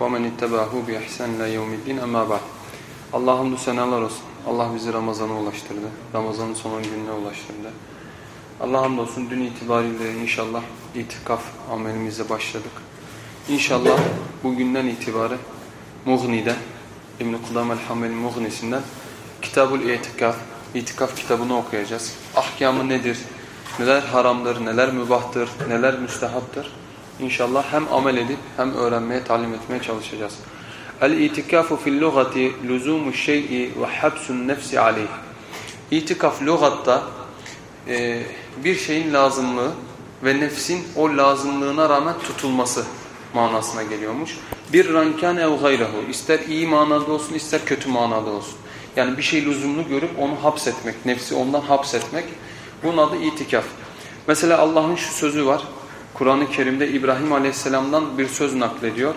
Men ittabahu bi ihsan ila yevmiddin. Amma ba'd. Allah'a hamdü senalar olsun. Allah bizi Ramazan'a ulaştırdı. Ramazan'ın son gününe ulaştırdı. Allah hamdolsun dün itibariyle inşallah itikaf amelimize başladık. İnşallah bugünden itibaren Mughni'den İbn-i Kudam el-Hamel Mughni'sinden Kitabul İtikaf, İtikaf kitabını okuyacağız. Ahkamı nedir? Neler haramdır, neler mübahtır, neler müstehaptır? İnşallah hem amel edip hem öğrenmeye, talim etmeye çalışacağız. El-itikafu fil lugati luzumu şey'i ve habsun nefsi aleyh. İtikaf lügatta e, bir şeyin lazımlığı ve nefsin o lazımlığına rağmen tutulması manasına geliyormuş. Bir rankan ev gayrehu. İster iyi manada olsun ister kötü manada olsun. Yani bir şey lüzumlu görüp onu hapsetmek, nefsi ondan hapsetmek. Bunun adı itikaf. Mesela Allah'ın şu sözü var. Kur'an-ı Kerim'de İbrahim Aleyhisselam'dan bir söz naklediyor.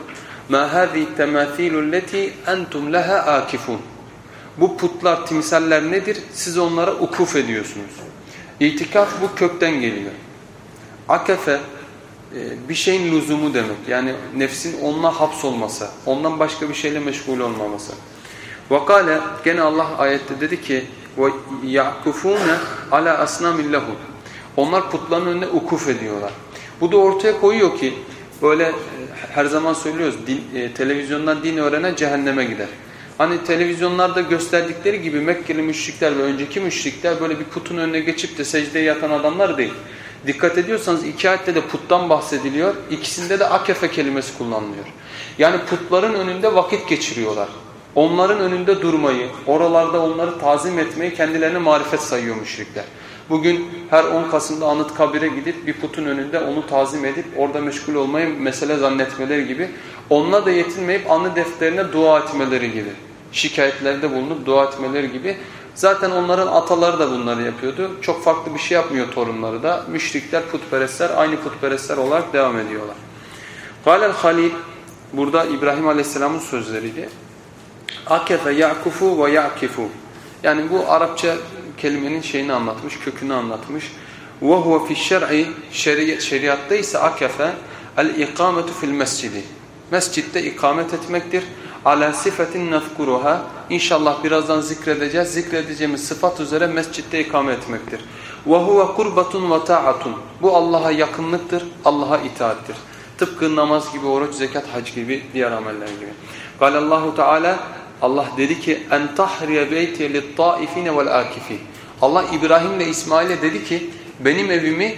مَا هَذِي التَّمَاثِيلُ الَّتِي اَنْتُمْ لَهَا آكِفُونَ Bu putlar, timsaller nedir? Siz onlara ukuf ediyorsunuz. İtikaf bu kökten geliyor. Akefe e, bir şeyin lüzumu demek. Yani nefsin onunla hapsolması, ondan başka bir şeyle meşgul olmaması. Vakale gene Allah ayette dedi ki ve yakufune ala asnamillahum. Onlar putların önüne ukuf ediyorlar. Bu da ortaya koyuyor ki böyle e, her zaman söylüyoruz din, e, televizyondan din öğrenen cehenneme gider. Hani televizyonlarda gösterdikleri gibi Mekkeli müşrikler ve önceki müşrikler böyle bir putun önüne geçip de secdeye yatan adamlar değil. Dikkat ediyorsanız iki ayette de puttan bahsediliyor. İkisinde de akefe kelimesi kullanılıyor. Yani putların önünde vakit geçiriyorlar. Onların önünde durmayı, oralarda onları tazim etmeyi kendilerine marifet sayıyor müşrikler. Bugün her 10 Kasım'da anıt kabire gidip bir putun önünde onu tazim edip orada meşgul olmayı mesele zannetmeleri gibi. Onunla da yetinmeyip anı defterine dua etmeleri gibi. Şikayetlerde bulunup dua etmeleri gibi. Zaten onların ataları da bunları yapıyordu. Çok farklı bir şey yapmıyor torunları da. Müşrikler, putperestler aynı putperestler olarak devam ediyorlar. Galel Halil burada İbrahim Aleyhisselam'ın sözleriydi. Akefe yakufu ve yakifu. Yani bu Arapça kelimenin şeyini anlatmış, kökünü anlatmış. Huve fi şer'i şeriatta ise akefe el ikametu fil mescidi. Mescitte ikamet etmektir. Ala sifetin nefkuruha. İnşallah birazdan zikredeceğiz. Zikredeceğimiz sıfat üzere mescitte ikame etmektir. Huve kurbatun ve ta'atun. Bu Allah'a yakınlıktır, Allah'a itaattir. Tıpkı namaz gibi, oruç, zekat, hac gibi, diğer ameller gibi. Galallahu Teala Allah dedi ki en tahriye beyti lit-taifine vel-akifin. Allah İbrahim ile İsmail'e dedi ki benim evimi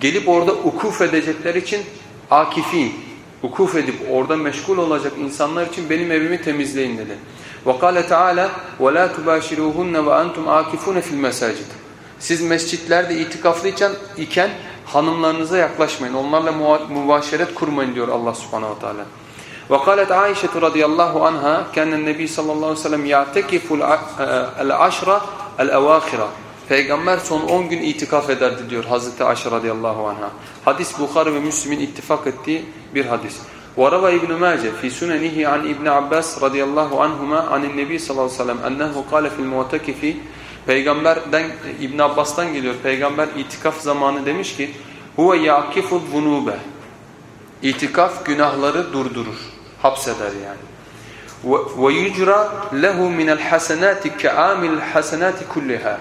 gelip orada ukuf edecekler için akifin, ukuf edip orada meşgul olacak insanlar için benim evimi temizleyin dedi. وَقَالَ تَعَالَى وَلَا تُبَاشِرُوهُنَّ وَاَنْتُمْ عَاكِفُونَ فِي الْمَسَاجِدِ Siz mescitlerde itikaflıyken iken hanımlarınıza yaklaşmayın. Onlarla mübaşeret kurmayın diyor Allah subhanahu teala. وقالت عائشة رضي الله عنها كان النبي صلى الله عليه وسلم يعتكف العشرة الأواخرة Peygamber son 10 gün itikaf ederdi diyor Hazreti Ayşe radıyallahu anha. Hadis Bukhari ve Müslim'in ittifak ettiği bir hadis. وروى ابن ماجه في سننه عن ابن عباس رضي الله عنهما عن النبي sallallahu aleyhi ve sellem ennehu kâle fil mu'tekifi Peygamberden İbn Abbas'tan geliyor. Peygamber itikaf zamanı demiş ki huve yakifu zunube. İtikaf günahları durdurur, hapseder yani. Ve yucra lehu minel hasenati ke'amil hasenati kulliha.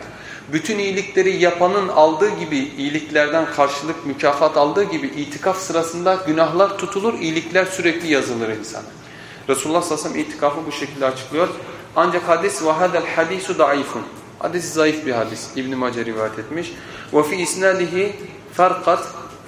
Bütün iyilikleri yapanın aldığı gibi iyiliklerden karşılık mükafat aldığı gibi itikaf sırasında günahlar tutulur, iyilikler sürekli yazılır insana. Resulullah sallallahu aleyhi ve sellem itikafı bu şekilde açıklıyor. Ancak hadis hadel hadisu daifun. Hadis zayıf bir hadis. İbn Mace rivayet etmiş. Fi isnadihi farkat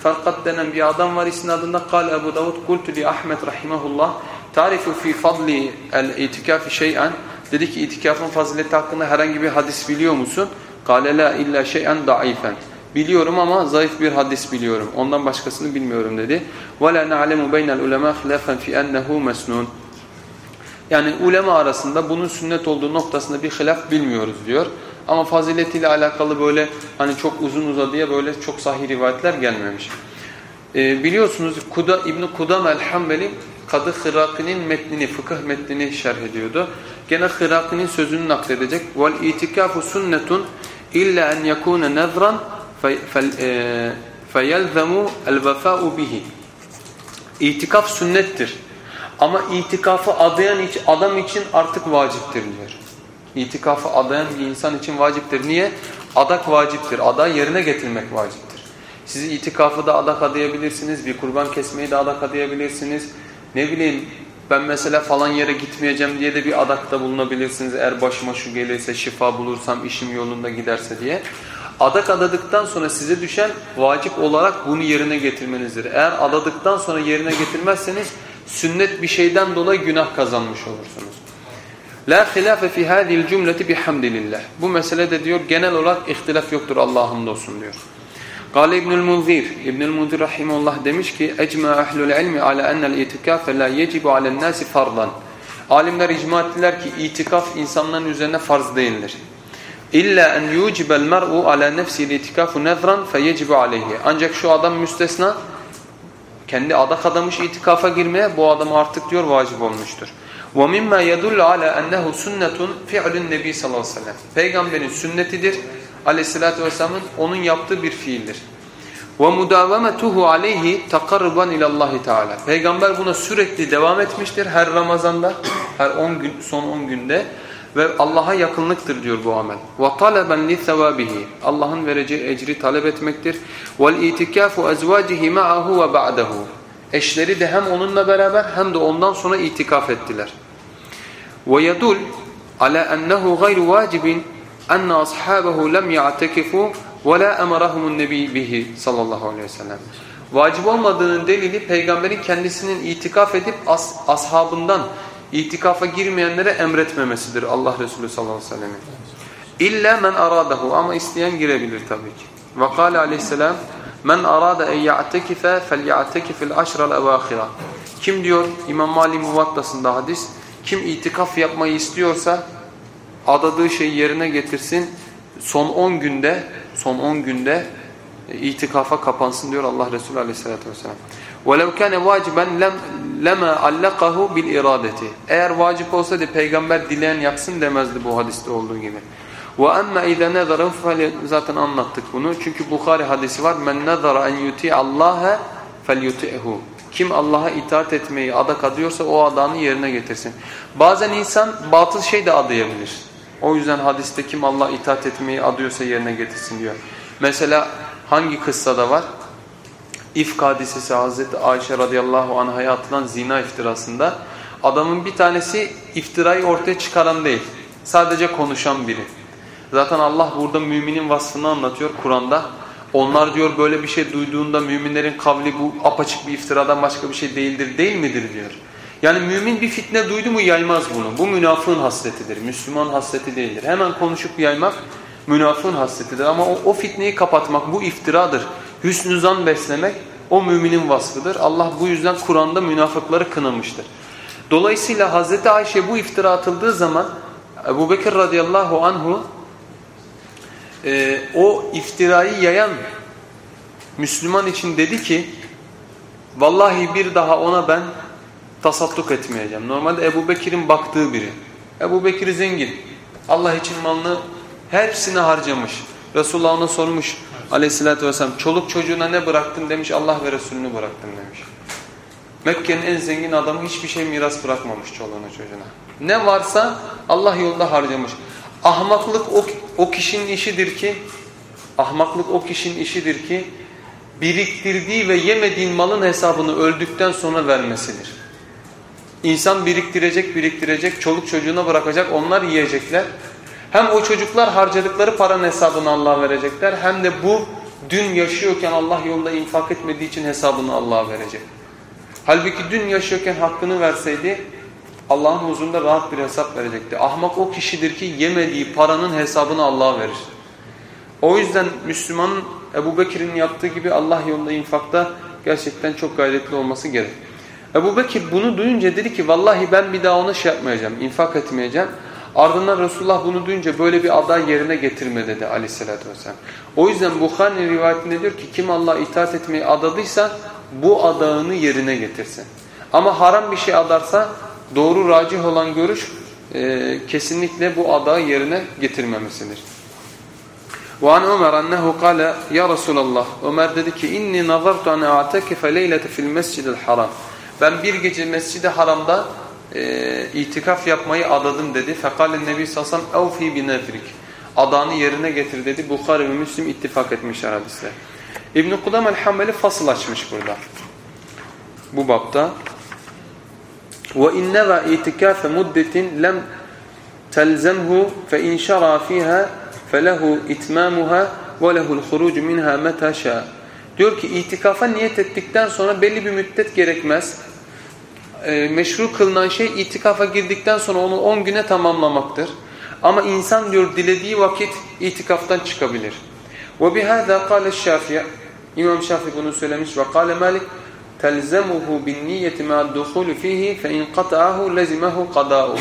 Kalkat denen bir adam var isnadında. Kal Ebu Davud kultu li Ahmet rahimahullah. Tarifu fi fadli el itikafi şey'en. Dedi ki itikafın fazileti hakkında herhangi bir hadis biliyor musun? Kale la illa şey'en daifen. Biliyorum ama zayıf bir hadis biliyorum. Ondan başkasını bilmiyorum dedi. Ve la na'lemu beynel ulema hilafen fi ennehu mesnun. Yani ulema arasında bunun sünnet olduğu noktasında bir hilaf bilmiyoruz diyor. Ama faziletiyle alakalı böyle hani çok uzun uzadıya böyle çok sahih rivayetler gelmemiş. Ee, biliyorsunuz Kuda, İbn-i Kudam el-Hambeli Kadı Hıraki'nin metnini, fıkıh metnini şerh ediyordu. Gene Hıraki'nin sözünü nakledecek. Vel itikafu sünnetun illa en yekune nezran feyelzemu el-vefa'u bihi. İtikaf sünnettir. Ama itikafı adayan adam için artık vaciptir diyor. İtikafı adayan bir insan için vaciptir. Niye? Adak vaciptir. Aday yerine getirmek vaciptir. Siz itikafı da adak adayabilirsiniz. Bir kurban kesmeyi de adak adayabilirsiniz. Ne bileyim ben mesela falan yere gitmeyeceğim diye de bir adakta bulunabilirsiniz. Eğer başıma şu gelirse, şifa bulursam, işim yolunda giderse diye. Adak adadıktan sonra size düşen vacip olarak bunu yerine getirmenizdir. Eğer adadıktan sonra yerine getirmezseniz sünnet bir şeyden dolayı günah kazanmış olursunuz. La hilafe fi hadhihi cümleti bihamdillah. Bu meselede diyor genel olarak ihtilaf yoktur Allah'ın olsun diyor. Kale İbnül Munzir, İbnül Munzir rahimullah demiş ki ecma ehlul ilmi ala enel itikafe la yecibu alen nasi fardan. Alimler icma ettiler ki itikaf insanların üzerine farz değildir. İlla en yucibel mer'u ala nefsihi itikafu nezran feyecibu aleyhi. Ancak şu adam müstesna kendi adak adamış itikafa girmeye bu adam artık diyor vacip olmuştur. وَمِمَّا يَدُلُّ عَلَى اَنَّهُ سُنَّةٌ فِعْلُ النَّبِي sallallahu aleyhi ve sellem. Peygamberin sünnetidir. Aleyhissalatü vesselamın onun yaptığı bir fiildir. وَمُدَاوَمَتُهُ عَلَيْهِ تَقَرُّبًا اِلَى اللّٰهِ Teala. Peygamber buna sürekli devam etmiştir her Ramazan'da, her 10 gün, son 10 günde ve Allah'a yakınlıktır diyor bu amel. وَطَلَبًا لِثَوَابِهِ Allah'ın vereceği ecri talep etmektir. وَالْاِتِكَافُ اَزْوَاجِهِ مَعَهُ وَبَعْدَهُ Eşleri de hem onunla beraber hem de ondan sonra itikaf ettiler. وَيَدُلْ عَلَى أَنَّهُ غَيْرُ وَاجِبٍ أَنَّ أَصْحَابَهُ لَمْ يَعْتَكِفُوا وَلَا أَمَرَهُمُ النَّبِي بِهِ sallallahu aleyhi ve sellem. Vacip olmadığının delili peygamberin kendisinin itikaf edip as ashabından itikafa girmeyenlere emretmemesidir Allah Resulü sallallahu aleyhi ve sellemin. İlla men aradahu ama isteyen girebilir tabii ki. Ve kâle aleyhisselam men arada en ya'tekife fel ya'tekifil aşral evâhira. Kim diyor İmam Mali Muvattası'nda hadis kim itikaf yapmayı istiyorsa adadığı şeyi yerine getirsin son 10 günde son 10 günde itikafa kapansın diyor Allah Resulü Aleyhisselatü vesselam. وَلَوْ كَانَ وَاجِبًا لَمَا عَلَّقَهُ بِالْاِرَادَةِ Eğer vacip olsaydı peygamber dileyen yaksın demezdi bu hadiste olduğu gibi. Ve emme ize nezaren zaten anlattık bunu. Çünkü Bukhari hadisi var. Men nezara en yuti Allah'a fel. Kim Allah'a itaat etmeyi adak adıyorsa o adağını yerine getirsin. Bazen insan batıl şey de adayabilir. O yüzden hadiste kim Allah'a itaat etmeyi adıyorsa yerine getirsin diyor. Mesela hangi kıssada var? İfk hadisesi Hazreti Ayşe radıyallahu anhaya atılan zina iftirasında adamın bir tanesi iftirayı ortaya çıkaran değil. Sadece konuşan biri. Zaten Allah burada müminin vasfını anlatıyor Kur'an'da. Onlar diyor böyle bir şey duyduğunda müminlerin kavli bu apaçık bir iftiradan başka bir şey değildir değil midir diyor. Yani mümin bir fitne duydu mu yaymaz bunu. Bu münafığın hasletidir. Müslüman hasleti değildir. Hemen konuşup yaymak münafığın hasletidir. Ama o, o fitneyi kapatmak bu iftiradır. Hüsnü zan beslemek o müminin vasfıdır. Allah bu yüzden Kur'an'da münafıkları kınamıştır. Dolayısıyla Hazreti Ayşe bu iftira atıldığı zaman Ebu Bekir radıyallahu anhu e, o iftirayı yayan Müslüman için dedi ki vallahi bir daha ona ben tasadduk etmeyeceğim. Normalde Ebu Bekir'in baktığı biri. Ebu Bekir zengin. Allah için malını hepsini harcamış. Resulullah ona sormuş aleyhissalatü vesselam çoluk çocuğuna ne bıraktın demiş Allah ve Resulünü bıraktım demiş. Mekke'nin en zengin adamı hiçbir şey miras bırakmamış çoluğuna çocuğuna. Ne varsa Allah yolunda harcamış. Ahmaklık o, o kişinin işidir ki ahmaklık o kişinin işidir ki biriktirdiği ve yemediğin malın hesabını öldükten sonra vermesidir. İnsan biriktirecek biriktirecek çoluk çocuğuna bırakacak onlar yiyecekler. Hem o çocuklar harcadıkları paranın hesabını Allah verecekler hem de bu dün yaşıyorken Allah yolunda infak etmediği için hesabını Allah verecek. Halbuki dün yaşıyorken hakkını verseydi Allah'ın huzurunda rahat bir hesap verecekti. Ahmak o kişidir ki yemediği paranın hesabını Allah'a verir. O yüzden Müslümanın Ebu Bekir'in yaptığı gibi Allah yolunda infakta gerçekten çok gayretli olması gerek. Ebu Bekir bunu duyunca dedi ki vallahi ben bir daha ona şey yapmayacağım, infak etmeyeceğim. Ardından Resulullah bunu duyunca böyle bir aday yerine getirme dedi aleyhissalatü vesselam. O yüzden Bukhari'nin rivayetinde diyor ki kim Allah'a itaat etmeyi adadıysa bu adağını yerine getirsin. Ama haram bir şey adarsa doğru racih olan görüş e, kesinlikle bu adağı yerine getirmemesidir. وعن عمر أنه قال يا رسول الله Ömer dedi ki inni nazartu an a'takife leylete fil mescidil haram. Ben bir gece Mescid-i Haram'da e, itikaf yapmayı adadım dedi. Fekalen Nebi sallallahu aleyhi ve sellem evfi bi nedrik. Adanı yerine getir dedi. Bukhari ve Müslim ittifak etmişler hadisle. İbn-i Kudam el-Hambeli fasıl açmış burada. Bu bapta. Ve inneva itikafe muddetin lem telzemhu fe inşara fiha felehu itmamuha ve lehul hurucu minha meta şa. Diyor ki itikafa niyet ettikten sonra belli bir müddet gerekmez. E, meşru kılınan şey itikafa girdikten sonra onu 10 güne tamamlamaktır. Ama insan diyor dilediği vakit itikaftan çıkabilir. Ve bihâzâ kâle şâfiye. İmam Şafi bunu söylemiş ve kâle Malik telzemuhu bin niyeti ma duhulu fihi fe in qata'ahu lezimehu qada'u.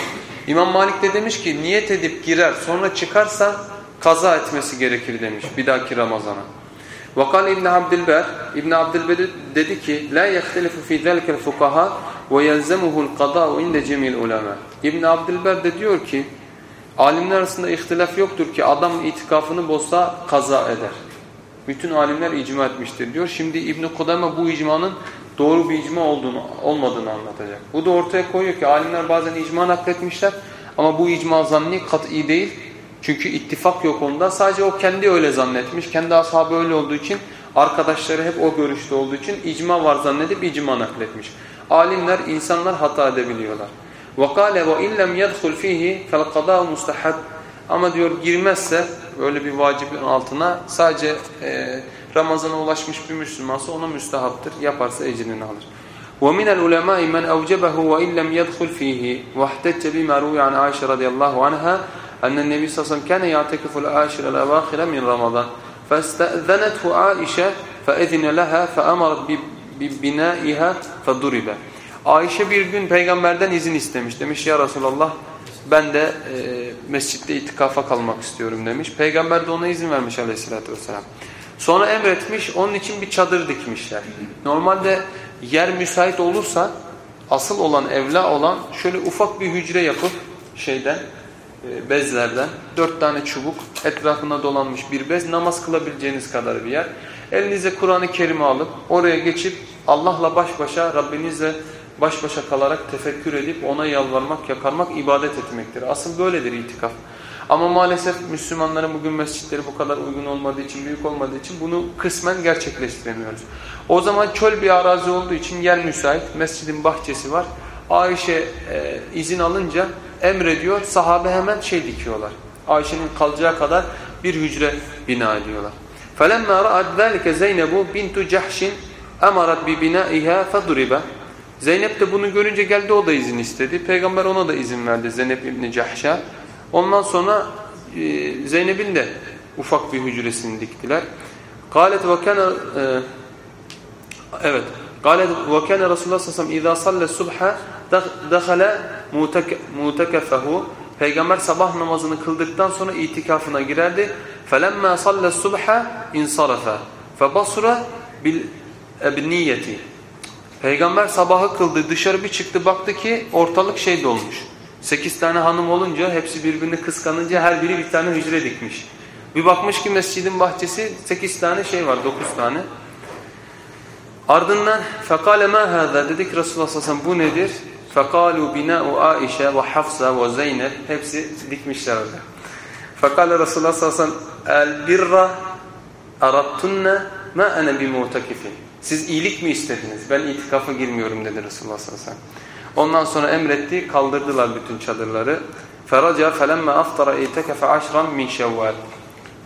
İmam Malik de demiş ki niyet edip girer sonra çıkarsa kaza etmesi gerekir demiş bir dahaki Ramazan'a. Vakal İbn Abdülber İbn Abdülber dedi ki la yahtelifu fi zalikel fukaha ve yelzemuhul qada'u inde cemil ulema. İbn Abdülber de diyor ki alimler arasında ihtilaf yoktur ki adam itikafını bozsa kaza eder. Bütün alimler icma etmiştir diyor. Şimdi İbn Kudame bu icmanın doğru bir icma olduğunu olmadığını anlatacak. Bu da ortaya koyuyor ki alimler bazen icma nakletmişler ama bu icma zanni kat'i değil. Çünkü ittifak yok onda. Sadece o kendi öyle zannetmiş. Kendi ashabı öyle olduğu için arkadaşları hep o görüşte olduğu için icma var zannedip icma nakletmiş. Alimler, insanlar hata edebiliyorlar. وَقَالَ وَاِنْ لَمْ يَدْخُلْ ف۪يهِ فَالْقَضَاءُ مُسْتَحَدْ Ama diyor girmezse böyle bir vacibin altına sadece e, Ramazan'a ulaşmış bir Müslümansa ona müstehaptır. Yaparsa ecrini alır. ومن العلماء من أوجبه وإن لم يدخل فيه واحتج بما روي عن عائشة رضي الله عنها أن النبي صلى الله عليه وسلم كان يعتكف العاشر الأواخر من رمضان فاستأذنته عائشة فأذن لها فأمرت ببنائها فضرب Ayşe bir gün peygamberden izin istemiş. Demiş ya Resulallah ben de e, mescitte itikafa kalmak istiyorum demiş. Peygamber de ona izin vermiş aleyhissalatü vesselam. Sonra emretmiş onun için bir çadır dikmişler. Normalde yer müsait olursa asıl olan evla olan şöyle ufak bir hücre yapıp şeyden e, bezlerden dört tane çubuk etrafına dolanmış bir bez namaz kılabileceğiniz kadar bir yer. Elinize Kur'an-ı Kerim'i alıp oraya geçip Allah'la baş başa Rabbinizle baş başa kalarak tefekkür edip ona yalvarmak, yakarmak ibadet etmektir. Asıl böyledir itikaf. Ama maalesef Müslümanların bugün mescitleri bu kadar uygun olmadığı için, büyük olmadığı için bunu kısmen gerçekleştiremiyoruz. O zaman çöl bir arazi olduğu için yer müsait, mescidin bahçesi var. Ayşe e, izin alınca emrediyor, sahabe hemen şey dikiyorlar. Ayşe'nin kalacağı kadar bir hücre bina ediyorlar. فَلَمَّا رَأَتْ ذَٰلِكَ زَيْنَبُ بِنْتُ جَحْشٍ اَمَرَتْ بِبِنَائِهَا فَضُرِبَ Zeynep de bunu görünce geldi o da izin istedi. Peygamber ona da izin verdi Zeynep İbni Cahş'a. Ondan sonra e, Zeynep'in de ufak bir hücresini diktiler. Galet ve kana e, evet. Galet ve kana Resulullah sallallahu aleyhi ve sellem subha dakhala mutakaffahu Peygamber sabah namazını kıldıktan sonra itikafına girerdi. Felemma salle subha insarafa. Febasura bil ebniyeti. Peygamber sabahı kıldı dışarı bir çıktı baktı ki ortalık şey dolmuş. Sekiz tane hanım olunca hepsi birbirini kıskanınca her biri bir tane hücre dikmiş. Bir bakmış ki mescidin bahçesi sekiz tane şey var dokuz tane. Ardından fekale ma hâzâ dedik Resulullah sallallahu aleyhi ve sellem bu nedir? Fekalu bina'u Aişe ve Hafsa ve Zeynep hepsi dikmişler orada. Fekale Resulullah sallallahu aleyhi ve sellem el birra arattunne ma ene bi mu'takifin. Siz iyilik mi istediniz? Ben itikafa girmiyorum dedi Resulullah sallallahu aleyhi ve sellem. Ondan sonra emretti, kaldırdılar bütün çadırları. Feraca felemme aftara itekefe aşran min şevval.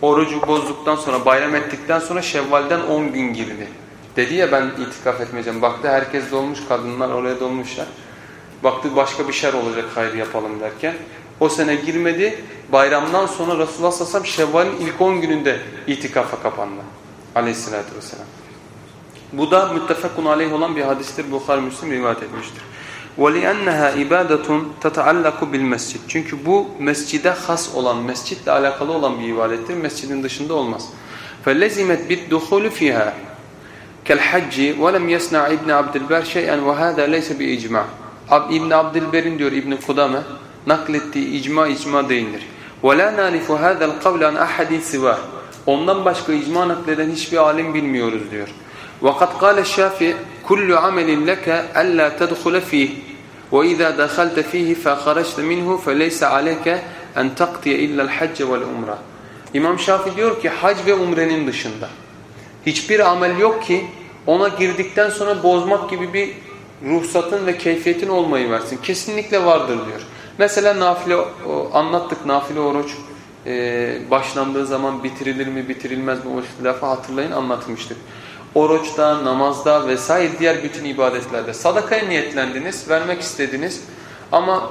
Orucu bozduktan sonra, bayram ettikten sonra şevvalden 10 gün girdi. Dedi ya ben itikaf etmeyeceğim. Baktı herkes dolmuş, kadınlar oraya dolmuşlar. Baktı başka bir şer olacak hayır yapalım derken. O sene girmedi. Bayramdan sonra Resulullah sallallahu aleyhi ve sellem Şevval'in ilk 10 gününde itikafa kapandı. Aleyhissalatü vesselam. Bu da müttefekun aleyh olan bir hadistir. Bukhari Müslim rivayet etmiştir. وَلِأَنَّهَا اِبَادَةٌ تَتَعَلَّقُ بِالْمَسْجِدِ Çünkü bu mescide has olan, mescitle alakalı olan bir ibadettir. Mescidin dışında olmaz. فَلَزِمَتْ بِالدُّخُولُ فِيهَا كالحج ولم يصنع ابن عبد البر شيئا وهذا ليس بإجماع. İbn Abdülber'in diyor İbn Kudame naklettiği icma icma değildir. ولا نعرف هذا القول عن أحد سواه. Ondan başka icma nakleden hiçbir alim bilmiyoruz diyor. وقد قال الشافعي كل عمل لك ألا تدخل فيه وإذا دخلت فيه فخرجت منه فليس عليك أن تقضي إلا الحج والعمرة. İmam Şafii diyor ki hac ve umrenin dışında hiçbir amel yok ki ona girdikten sonra bozmak gibi bir ruhsatın ve keyfiyetin olmayı versin. Kesinlikle vardır diyor. Mesela nafile o, anlattık nafile oruç e, başlandığı zaman bitirilir mi bitirilmez mi o ihtilafı hatırlayın anlatmıştık. Oruçta, namazda vesaire diğer bütün ibadetlerde sadakaya niyetlendiniz, vermek istediniz ama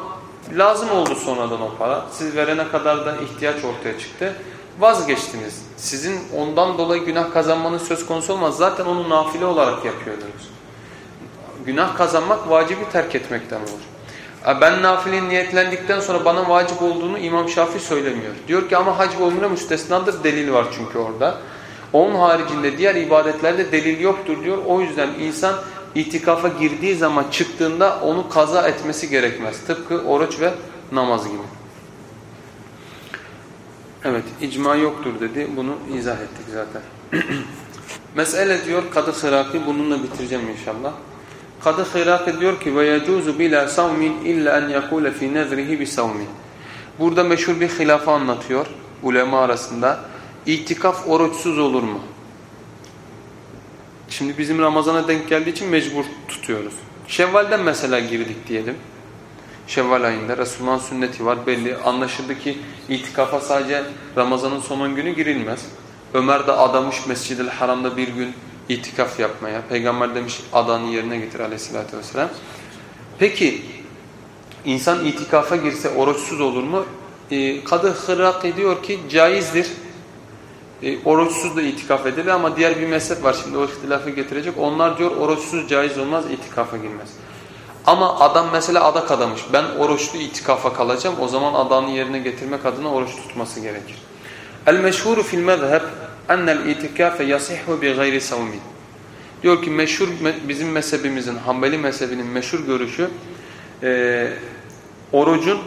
lazım oldu sonradan o para. Siz verene kadar da ihtiyaç ortaya çıktı. Vazgeçtiniz. Sizin ondan dolayı günah kazanmanın söz konusu olmaz. Zaten onu nafile olarak yapıyordunuz. Günah kazanmak vacibi terk etmekten olur. Ben nafile niyetlendikten sonra bana vacip olduğunu İmam Şafii söylemiyor. Diyor ki ama hac ve müstesnadır delil var çünkü orada. Onun haricinde diğer ibadetlerde delil yoktur diyor. O yüzden insan itikafa girdiği zaman çıktığında onu kaza etmesi gerekmez. Tıpkı oruç ve namaz gibi. Evet icma yoktur dedi. Bunu izah ettik zaten. Mesele diyor Kadı Hıraki bununla bitireceğim inşallah. Kadı Hıraki diyor ki ve yecuzu bila savmin illa en yekule fi nezrihi bi savmin. Burada meşhur bir hilafı anlatıyor ulema arasında. İtikaf oruçsuz olur mu? Şimdi bizim Ramazan'a denk geldiği için mecbur tutuyoruz. Şevval'den mesela girdik diyelim. Şevval ayında Resulullah'ın sünneti var belli. Anlaşıldı ki itikafa sadece Ramazan'ın son günü girilmez. Ömer de adamış Mescid-i Haram'da bir gün itikaf yapmaya. Peygamber demiş adanı yerine getir aleyhissalatü vesselam. Peki insan itikafa girse oruçsuz olur mu? Ee, Kadı Hırrak ediyor ki caizdir. E, oruçsuz da itikaf edilir ama diğer bir mezhep var şimdi o ihtilafı getirecek. Onlar diyor oruçsuz caiz olmaz itikafa girmez. Ama adam mesela adak adamış. Ben oruçlu itikafa kalacağım. O zaman adanı yerine getirmek adına oruç tutması gerekir. El meşhuru fil mezheb ennel itikafe yasihhu bi gayri savmin. Diyor ki meşhur bizim mezhebimizin Hanbeli mezhebinin meşhur görüşü e, orucun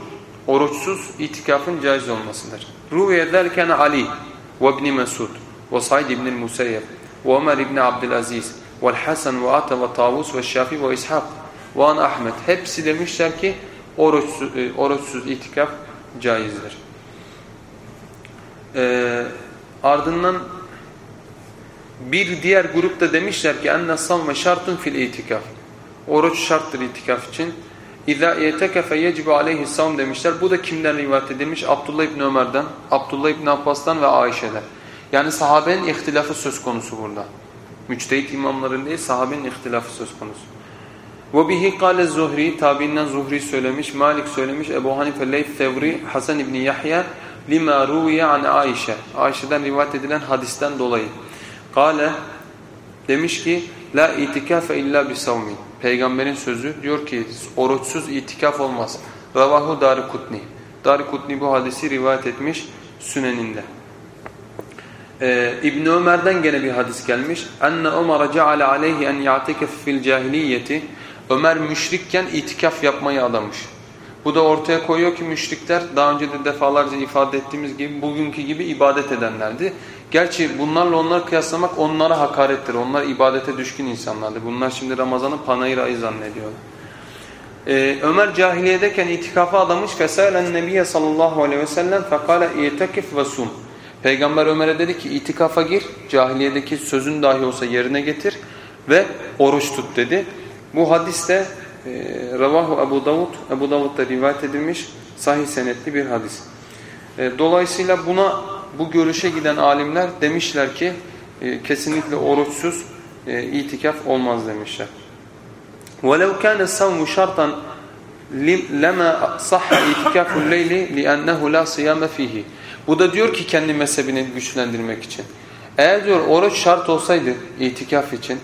oruçsuz itikafın caiz olmasıdır. Ruviye derken Ali ve İbn Mesud ve Said ibn Musayyib ve Ömer ibn Abdülaziz ve Hasan ve Ata ve Tavus ve Şafi ve İshak ve An Ahmet hepsi demişler ki oruçsuz, oruçsuz itikaf caizdir. Ee, ardından bir diğer grupta demişler ki enne savme şartun fil itikaf. Oruç şarttır itikaf için. İza yetekefe yecibu aleyhi savm demişler. Bu da kimden rivayet edilmiş? Abdullah İbni Ömer'den, Abdullah İbni Abbas'tan ve Ayşe'den. Yani sahabenin ihtilafı söz konusu burada. Müçtehit imamların değil sahabenin ihtilafı söz konusu. Ve bihi kâle Zuhri, tabiinden Zuhri söylemiş, Malik söylemiş, Ebu Hanife Leyth Tevri, Hasan İbni Yahya, lima ruviye an Ayşe. Ayşe'den rivayet edilen hadisten dolayı. Kale demiş ki la itikafe illa bi savmin. Peygamberin sözü diyor ki oruçsuz itikaf olmaz. Ravahu Darikutni. Darikutni bu hadisi rivayet etmiş Süneninde. Ee, İbn Ömer'den gene bir hadis gelmiş. Enne Ömer ceale aleyhi en ya'tekef fil cahiliyeti. Ömer müşrikken itikaf yapmayı adamış. Bu da ortaya koyuyor ki müşrikler daha önce de defalarca ifade ettiğimiz gibi bugünkü gibi ibadet edenlerdi. Gerçi bunlarla onları kıyaslamak onlara hakarettir. Onlar ibadete düşkün insanlardı. Bunlar şimdi Ramazan'ın panayır ayı zannediyorlar. Ee, Ömer cahiliyedeyken itikafa adamış. Fesalen Nebiye sallallahu aleyhi ve sellem fekale itekif ve. Peygamber Ömer'e dedi ki itikafa gir. Cahiliyedeki sözün dahi olsa yerine getir ve oruç tut dedi. Bu hadiste Ravahu Ebu Davud, Ebu Davud'da rivayet edilmiş sahih senetli bir hadis. E, dolayısıyla buna bu görüşe giden alimler demişler ki e, kesinlikle oruçsuz e, itikaf olmaz demişler. وَلَوْ كَانَ السَّوْمُ شَرْطًا لَمَا صَحَّ اِتِكَافُ اللَّيْلِ لِأَنَّهُ لَا صِيَامَ ف۪يهِ Bu da diyor ki kendi mezhebini güçlendirmek için. Eğer diyor oruç şart olsaydı itikaf için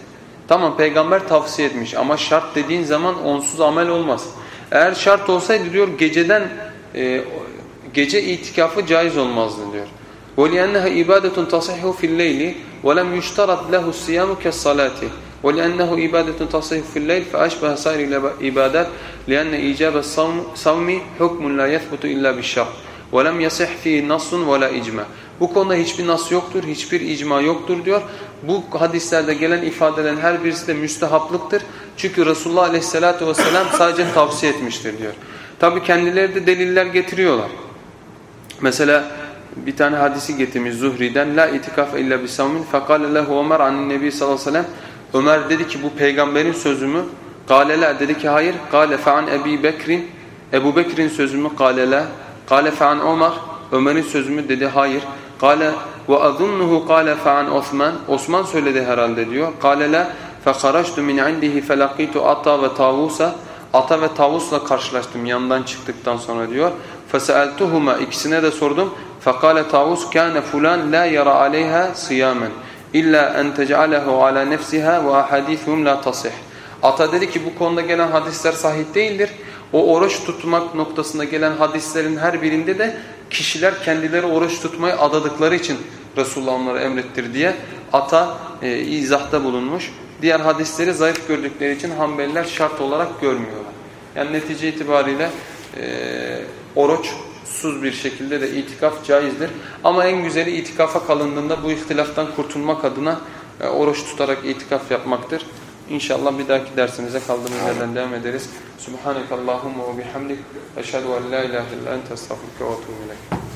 Tamam peygamber tavsiye etmiş ama şart dediğin zaman onsuz amel olmaz. Eğer şart olsaydı diyor geceden e, gece itikafı caiz olmazdı diyor. وَلِأَنَّهَا اِبَادَةٌ تَصِحُ فِي اللَّيْلِ وَلَمْ يُشْتَرَطْ لَهُ الصِّيَامُ كَالصَّلَاةِ وَلِأَنَّهُ اِبَادَةٌ تَصِحُ فِي اللَّيْلِ فَأَشْبَهَ سَائِرِ الْاِبَادَاتِ لِأَنَّ اِيجَابَ الصَّوْمِ حُكْمٌ لَا يَثْبُتُ اِلَّا بِالشَّرْطِ وَلَمْ يَصِحْ فِيهِ نَصٌ وَلَا اِجْمَعٌ Bu konuda hiçbir nas yoktur, hiçbir icma yoktur diyor. Bu hadislerde gelen ifadelerin her birisi de müstehaplıktır. Çünkü Resulullah Aleyhisselatü Vesselam sadece tavsiye etmiştir diyor. Tabi kendileri de deliller getiriyorlar. Mesela bir tane hadisi getirmiş Zuhri'den la itikaf illa bi savmin fekale lehu Ömer anin nebi sallallahu aleyhi ve sellem Ömer dedi ki bu peygamberin sözü mü? Kale la dedi ki hayır. Kale fe'an Ebi Bekrin Ebu Bekir'in sözü mü? Kale la. Kale fe'an Ömer Ömer'in sözü mü? Dedi hayır. Kale ve azunnuhu kale fe'an Osman Osman söyledi herhalde diyor. Kale la fekaraçtu min indihi felakitu ata ve tavusa Ata ve Tavus'la karşılaştım yandan çıktıktan sonra diyor. فَسَأَلْتُهُمَا ikisine de sordum. فَقَالَ تَعُوسْ كَانَ فُلَانْ لَا يَرَى عَلَيْهَا صِيَامًا إِلَّا أَنْ تَجْعَلَهُ عَلَى نَفْسِهَا وَأَحَدِيثُهُمْ لَا تَصِحْ Ata dedi ki bu konuda gelen hadisler sahih değildir. O oruç tutmak noktasında gelen hadislerin her birinde de kişiler kendileri oruç tutmayı adadıkları için Resulullah onları emrettir diye ata e, izahta bulunmuş. Diğer hadisleri zayıf gördükleri için Hanbeliler şart olarak görmüyorlar. Yani netice itibariyle e, oruçsuz bir şekilde de itikaf caizdir. Ama en güzeli itikafa kalındığında bu ihtilaftan kurtulmak adına e, oruç tutarak itikaf yapmaktır. İnşallah bir dahaki dersimize kaldığımız yerden devam ederiz. Subhanekallahumma ve bihamdik. Eşhedü en la ilahe illa ente estağfurke ve etûbü.